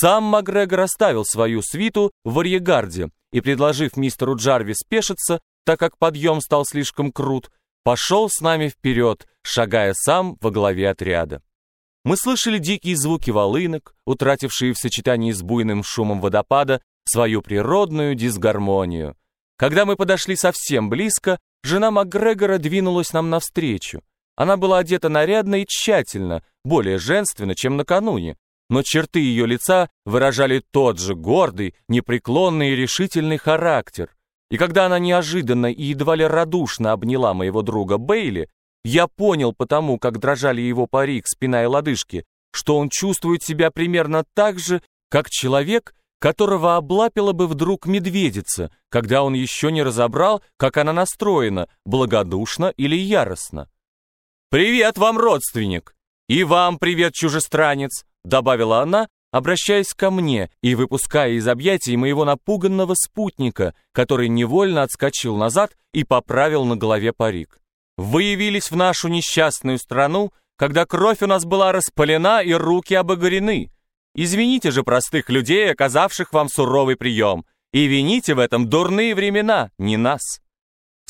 Сам Макгрегор оставил свою свиту в арьегарде и, предложив мистеру Джарви спешиться, так как подъем стал слишком крут, пошел с нами вперед, шагая сам во главе отряда. Мы слышали дикие звуки волынок, утратившие в сочетании с буйным шумом водопада свою природную дисгармонию. Когда мы подошли совсем близко, жена Макгрегора двинулась нам навстречу. Она была одета нарядно и тщательно, более женственно, чем накануне, но черты ее лица выражали тот же гордый, непреклонный и решительный характер. И когда она неожиданно и едва ли радушно обняла моего друга Бейли, я понял потому, как дрожали его парик, спина и лодыжки, что он чувствует себя примерно так же, как человек, которого облапила бы вдруг медведица, когда он еще не разобрал, как она настроена, благодушно или яростно. «Привет вам, родственник!» «И вам привет, чужестранец!» Добавила она, обращаясь ко мне и выпуская из объятий моего напуганного спутника, который невольно отскочил назад и поправил на голове парик. «Вы явились в нашу несчастную страну, когда кровь у нас была распалена и руки обогорены. Извините же простых людей, оказавших вам суровый прием, и вините в этом дурные времена, не нас».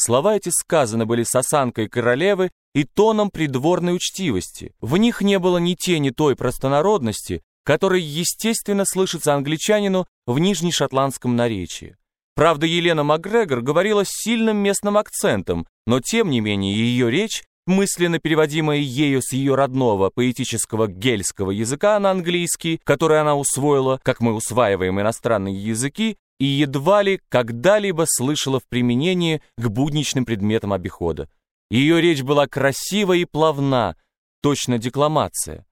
Слова эти сказаны были с осанкой королевы и тоном придворной учтивости. В них не было ни тени той простонародности, которая, естественно, слышится англичанину в нижнешотландском наречии. Правда, Елена Макгрегор говорила с сильным местным акцентом, но тем не менее ее речь, мысленно переводимая ею с ее родного поэтического гельского языка на английский, который она усвоила, как мы усваиваем иностранные языки, и едва ли когда-либо слышала в применении к будничным предметам обихода. Ее речь была красива и плавна, точно декламация.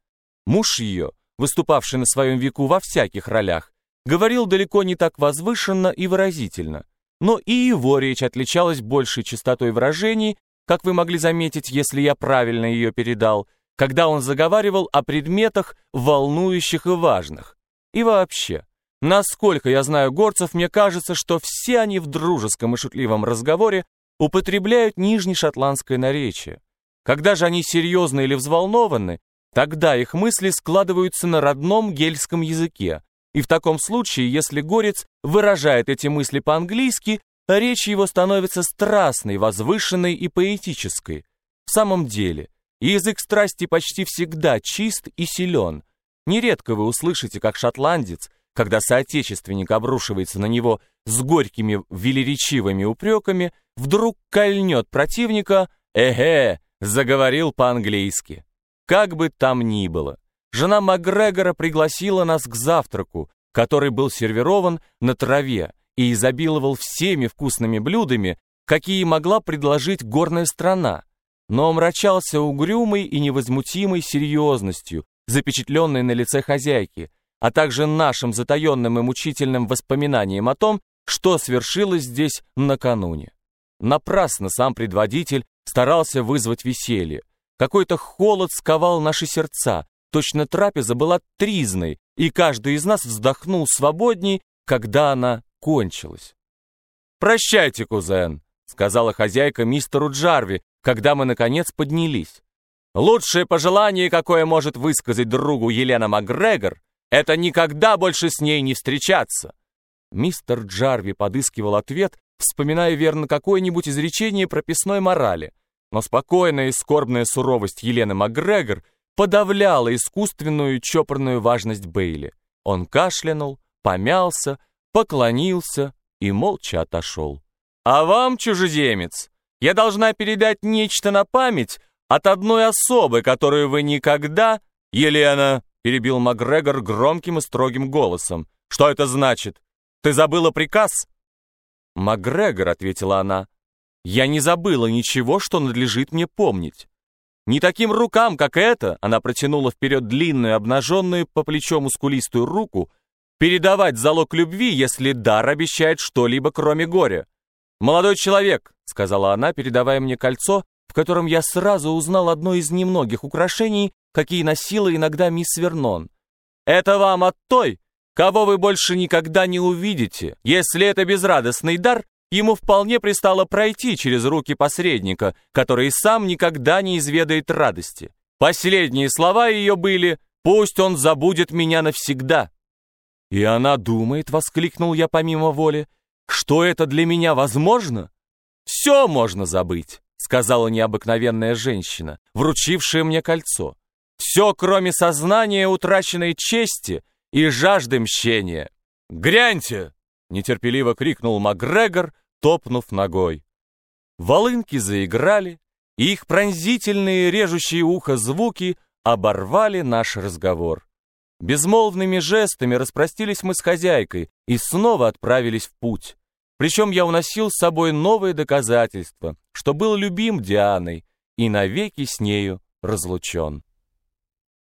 Муж ее, выступавший на своем веку во всяких ролях, говорил далеко не так возвышенно и выразительно, но и его речь отличалась большей частотой выражений, как вы могли заметить, если я правильно ее передал, когда он заговаривал о предметах, волнующих и важных. И вообще, насколько я знаю горцев, мне кажется, что все они в дружеском и шутливом разговоре употребляют нижнешотландское наречие. Когда же они серьезны или взволнованы, тогда их мысли складываются на родном гельском языке, и в таком случае, если горец выражает эти мысли по-английски, речь его становится страстной, возвышенной и поэтической. В самом деле, язык страсти почти всегда чист и силен. Нередко вы услышите, как шотландец, когда соотечественник обрушивается на него с горькими велеречивыми упреками, вдруг кольнет противника, эге, заговорил по-английски. Как бы там ни было, жена Макгрегора пригласила нас к завтраку, который был сервирован на траве и изобиловал всеми вкусными блюдами, какие могла предложить горная страна, но омрачался угрюмой и невозмутимой серьезностью, запечатленной на лице хозяйки, а также нашим затаенным и мучительным воспоминанием о том, что свершилось здесь накануне. Напрасно сам предводитель старался вызвать веселье. Какой-то холод сковал наши сердца, точно трапеза была тризной, и каждый из нас вздохнул свободней, когда она кончилась. «Прощайте, кузен», — сказала хозяйка мистеру Джарви, когда мы, наконец, поднялись. «Лучшее пожелание, какое может высказать другу Елена Макгрегор, это никогда больше с ней не встречаться». Мистер Джарви подыскивал ответ, вспоминая верно какое-нибудь изречение прописной морали. Но спокойная и скорбная суровость Елены Макгрегор подавляла искусственную чопорную важность Бейли. Он кашлянул, помялся, поклонился и молча отошел. «А вам, чужеземец, я должна передать нечто на память от одной особы, которую вы никогда...» «Елена!» — перебил Макгрегор громким и строгим голосом. «Что это значит? Ты забыла приказ?» «Макгрегор», — ответила она, — «я не забыла ничего, что надлежит мне помнить. Не таким рукам, как эта, она протянула вперед длинную, обнаженную по плечо мускулистую руку, передавать залог любви, если дар обещает что-либо, кроме горя. «Молодой человек», — сказала она, передавая мне кольцо, в котором я сразу узнал одно из немногих украшений, какие носила иногда мисс Вернон. «Это вам от той, кого вы больше никогда не увидите. Если это безрадостный дар, ему вполне пристало пройти через руки посредника, который сам никогда не изведает радости. Последние слова ее были «Пусть он забудет меня навсегда». «И она думает», — воскликнул я помимо воли, «что это для меня возможно?» «Все можно забыть», — сказала необыкновенная женщина, вручившая мне кольцо. «Все, кроме сознания утраченной чести и жажды мщения». «Гряньте!» — нетерпеливо крикнул Макгрегор, топнув ногой. Волынки заиграли, и их пронзительные, режущие ухо звуки оборвали наш разговор. Безмолвными жестами распростились мы с хозяйкой и снова отправились в путь. Причем я уносил с собой новые доказательства, что был любим Дианой и навеки с нею разлучен.